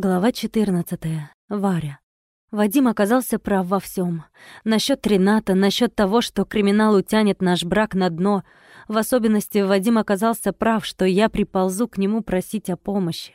Глава 14. Варя. Вадим оказался прав во всем. Насчет Рената, насчет того, что криминал утянет наш брак на дно. В особенности Вадим оказался прав, что я приползу к нему просить о помощи.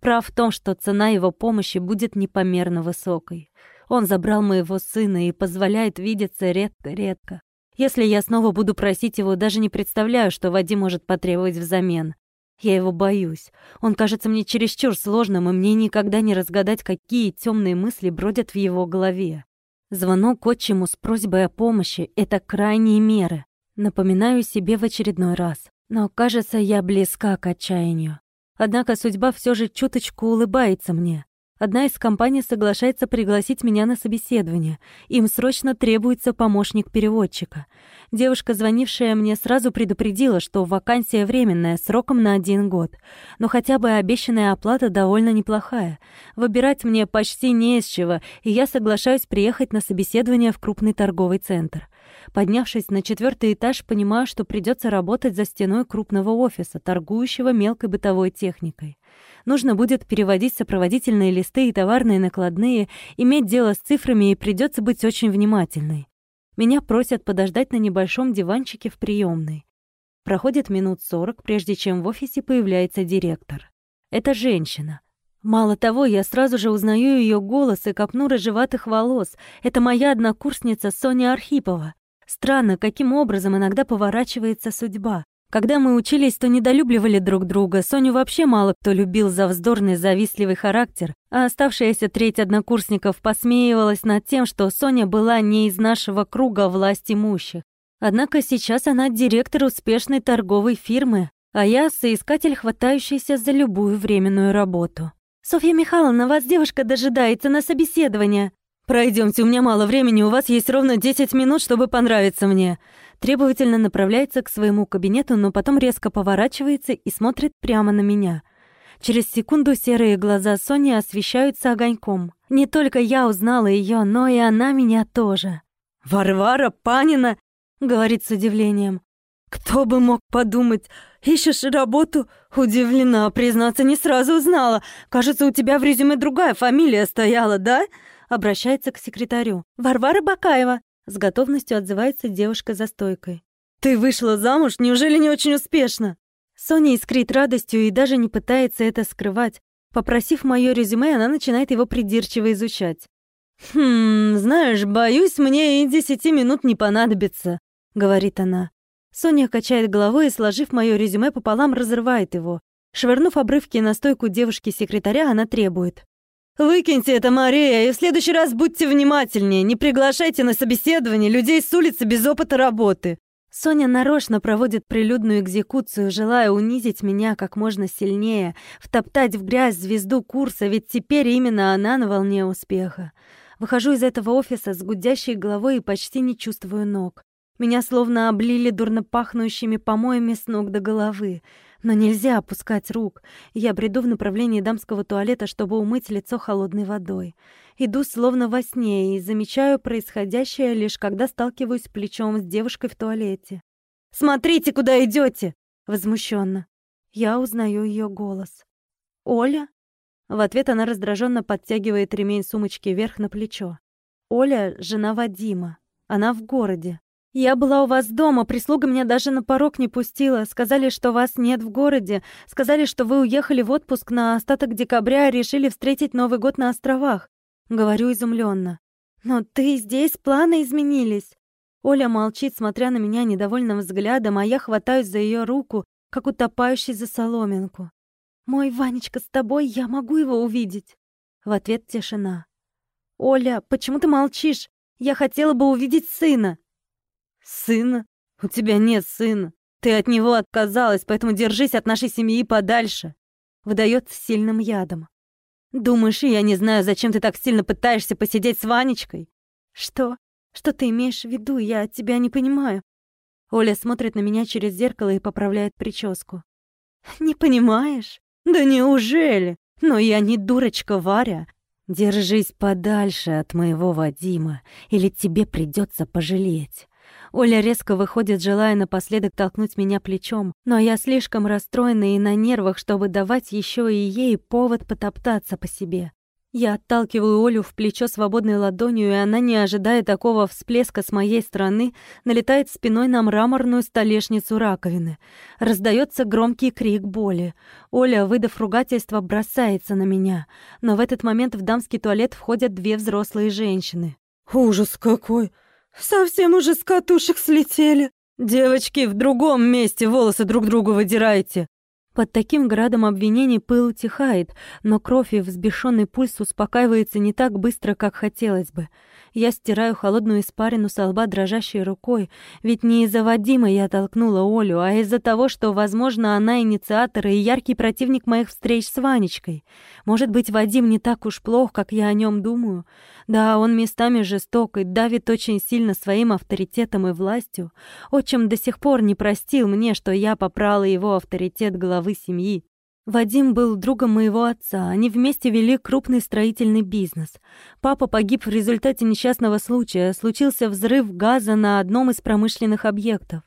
Прав в том, что цена его помощи будет непомерно высокой. Он забрал моего сына и позволяет видеться редко-редко. Если я снова буду просить его, даже не представляю, что Вадим может потребовать взамен. Я его боюсь. Он кажется мне чересчур сложным, и мне никогда не разгадать, какие темные мысли бродят в его голове. Звонок отчиму с просьбой о помощи — это крайние меры. Напоминаю себе в очередной раз. Но, кажется, я близка к отчаянию. Однако судьба все же чуточку улыбается мне. Одна из компаний соглашается пригласить меня на собеседование. Им срочно требуется помощник переводчика. Девушка, звонившая мне, сразу предупредила, что вакансия временная, сроком на один год. Но хотя бы обещанная оплата довольно неплохая. Выбирать мне почти не из чего, и я соглашаюсь приехать на собеседование в крупный торговый центр. Поднявшись на четвертый этаж, понимаю, что придется работать за стеной крупного офиса, торгующего мелкой бытовой техникой. Нужно будет переводить сопроводительные листы и товарные накладные, иметь дело с цифрами и придется быть очень внимательной. Меня просят подождать на небольшом диванчике в приемной. Проходит минут сорок, прежде чем в офисе появляется директор. Это женщина. Мало того, я сразу же узнаю ее голос и копну рыжеватых волос. Это моя однокурсница Соня Архипова. Странно, каким образом иногда поворачивается судьба. Когда мы учились, то недолюбливали друг друга. Соню вообще мало кто любил за вздорный, завистливый характер, а оставшаяся треть однокурсников посмеивалась над тем, что Соня была не из нашего круга власть имущих. Однако сейчас она директор успешной торговой фирмы, а я соискатель, хватающийся за любую временную работу. «Софья Михайловна, вас девушка дожидается на собеседование». «Пройдемте, у меня мало времени, у вас есть ровно 10 минут, чтобы понравиться мне требовательно направляется к своему кабинету, но потом резко поворачивается и смотрит прямо на меня. Через секунду серые глаза Сони освещаются огоньком. Не только я узнала ее, но и она меня тоже. «Варвара Панина!» — говорит с удивлением. «Кто бы мог подумать? Ищешь работу?» Удивлена, признаться, не сразу узнала. Кажется, у тебя в резюме другая фамилия стояла, да? Обращается к секретарю. «Варвара Бакаева», с готовностью отзывается девушка за стойкой. «Ты вышла замуж? Неужели не очень успешно?» Соня искрит радостью и даже не пытается это скрывать. Попросив моё резюме, она начинает его придирчиво изучать. «Хм, знаешь, боюсь, мне и десяти минут не понадобится», — говорит она. Соня качает головой и, сложив моё резюме пополам, разрывает его. Швырнув обрывки на стойку девушки-секретаря, она требует. «Выкиньте это, Мария, и в следующий раз будьте внимательнее. Не приглашайте на собеседование людей с улицы без опыта работы». Соня нарочно проводит прилюдную экзекуцию, желая унизить меня как можно сильнее, втоптать в грязь звезду курса, ведь теперь именно она на волне успеха. Выхожу из этого офиса с гудящей головой и почти не чувствую ног. Меня словно облили дурно пахнущими помоями с ног до головы. Но нельзя опускать рук. Я бреду в направлении дамского туалета, чтобы умыть лицо холодной водой. Иду словно во сне и замечаю происходящее лишь когда сталкиваюсь плечом с девушкой в туалете. «Смотрите, куда идете! Возмущенно. Я узнаю ее голос. «Оля?» В ответ она раздраженно подтягивает ремень сумочки вверх на плечо. Оля — жена Вадима. Она в городе. «Я была у вас дома, прислуга меня даже на порог не пустила. Сказали, что вас нет в городе. Сказали, что вы уехали в отпуск на остаток декабря и решили встретить Новый год на островах». Говорю изумленно. «Но ты здесь, планы изменились». Оля молчит, смотря на меня недовольным взглядом, а я хватаюсь за ее руку, как утопающий за соломинку. «Мой Ванечка с тобой, я могу его увидеть?» В ответ тишина. «Оля, почему ты молчишь? Я хотела бы увидеть сына!» «Сына? У тебя нет сына. Ты от него отказалась, поэтому держись от нашей семьи подальше», — выдает сильным ядом. «Думаешь, я не знаю, зачем ты так сильно пытаешься посидеть с Ванечкой?» «Что? Что ты имеешь в виду? Я тебя не понимаю». Оля смотрит на меня через зеркало и поправляет прическу. «Не понимаешь? Да неужели? Но я не дурочка, Варя. Держись подальше от моего Вадима, или тебе придется пожалеть. Оля резко выходит, желая напоследок толкнуть меня плечом, но я слишком расстроена и на нервах, чтобы давать еще и ей повод потоптаться по себе. Я отталкиваю Олю в плечо свободной ладонью, и она, не ожидая такого всплеска с моей стороны, налетает спиной на мраморную столешницу раковины. Раздается громкий крик боли. Оля, выдав ругательство, бросается на меня. Но в этот момент в дамский туалет входят две взрослые женщины. «Ужас какой! Совсем уже с катушек слетели! Девочки, в другом месте волосы друг другу выдирайте!» Под таким градом обвинений пыл утихает, но кровь и взбешенный пульс успокаивается не так быстро, как хотелось бы. Я стираю холодную испарину со лба дрожащей рукой, ведь не из-за Вадима я толкнула Олю, а из-за того, что, возможно, она инициатор и яркий противник моих встреч с Ванечкой. Может быть, Вадим не так уж плох, как я о нем думаю. Да, он местами жесток и давит очень сильно своим авторитетом и властью. Отчим до сих пор не простил мне, что я попрала его авторитет главы семьи. Вадим был другом моего отца. Они вместе вели крупный строительный бизнес. Папа погиб в результате несчастного случая. Случился взрыв газа на одном из промышленных объектов.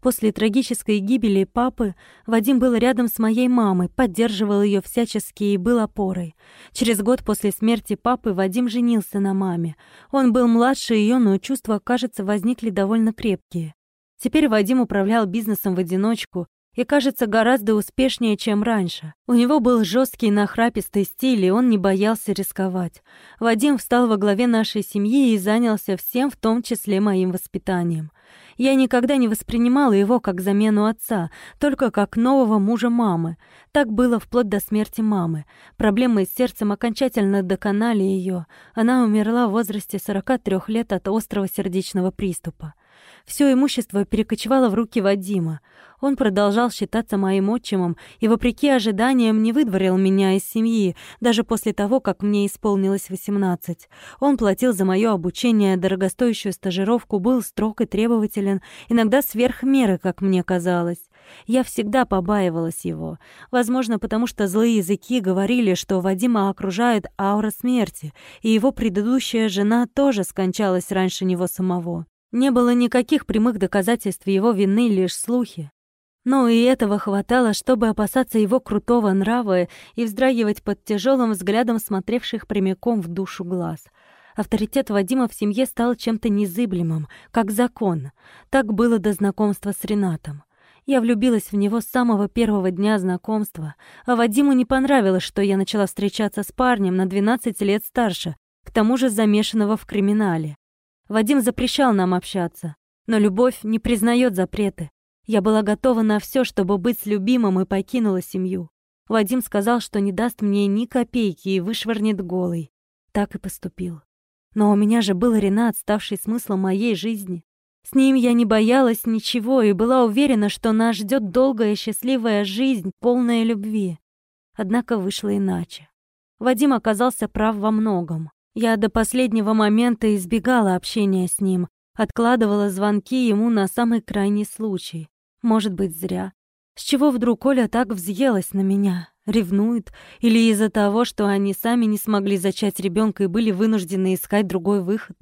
После трагической гибели папы Вадим был рядом с моей мамой, поддерживал ее всячески и был опорой. Через год после смерти папы Вадим женился на маме. Он был младше ее, но чувства, кажется, возникли довольно крепкие. Теперь Вадим управлял бизнесом в одиночку, и кажется гораздо успешнее, чем раньше. У него был жесткий нахрапистый стиль, и он не боялся рисковать. Вадим встал во главе нашей семьи и занялся всем, в том числе моим воспитанием. Я никогда не воспринимала его как замену отца, только как нового мужа мамы. Так было вплоть до смерти мамы. Проблемы с сердцем окончательно доконали ее. Она умерла в возрасте 43 лет от острого сердечного приступа. Все имущество перекочевало в руки Вадима. Он продолжал считаться моим отчимом и, вопреки ожиданиям, не выдворил меня из семьи, даже после того, как мне исполнилось 18. Он платил за мое обучение, дорогостоящую стажировку, был строг и требователен, иногда сверх меры, как мне казалось. Я всегда побаивалась его. Возможно, потому что злые языки говорили, что Вадима окружает аура смерти, и его предыдущая жена тоже скончалась раньше него самого. Не было никаких прямых доказательств его вины, лишь слухи. Но и этого хватало, чтобы опасаться его крутого нрава и вздрагивать под тяжелым взглядом смотревших прямиком в душу глаз. Авторитет Вадима в семье стал чем-то незыблемым, как закон. Так было до знакомства с Ренатом. Я влюбилась в него с самого первого дня знакомства, а Вадиму не понравилось, что я начала встречаться с парнем на 12 лет старше, к тому же замешанного в криминале. Вадим запрещал нам общаться, но любовь не признает запреты. Я была готова на все, чтобы быть с любимым и покинула семью. Вадим сказал, что не даст мне ни копейки и вышвырнет голый. Так и поступил. Но у меня же был Ренат, ставший смыслом моей жизни. С ним я не боялась ничего и была уверена, что нас ждет долгая счастливая жизнь, полная любви. Однако вышло иначе. Вадим оказался прав во многом. Я до последнего момента избегала общения с ним, откладывала звонки ему на самый крайний случай. Может быть, зря. С чего вдруг Оля так взъелась на меня? Ревнует? Или из-за того, что они сами не смогли зачать ребенка и были вынуждены искать другой выход?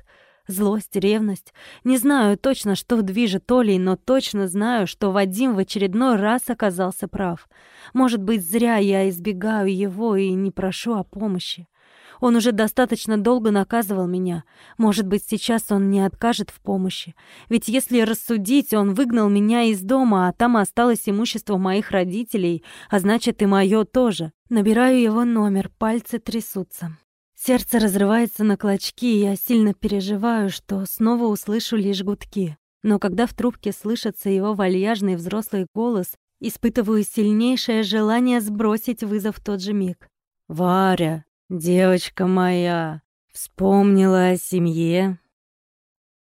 Злость, ревность. Не знаю точно, что движет Олей, но точно знаю, что Вадим в очередной раз оказался прав. Может быть, зря я избегаю его и не прошу о помощи. Он уже достаточно долго наказывал меня. Может быть, сейчас он не откажет в помощи. Ведь если рассудить, он выгнал меня из дома, а там осталось имущество моих родителей, а значит и мое тоже. Набираю его номер, пальцы трясутся. Сердце разрывается на клочки, и я сильно переживаю, что снова услышу лишь гудки. Но когда в трубке слышится его вальяжный взрослый голос, испытываю сильнейшее желание сбросить вызов в тот же миг. «Варя, «Девочка моя, вспомнила о семье?»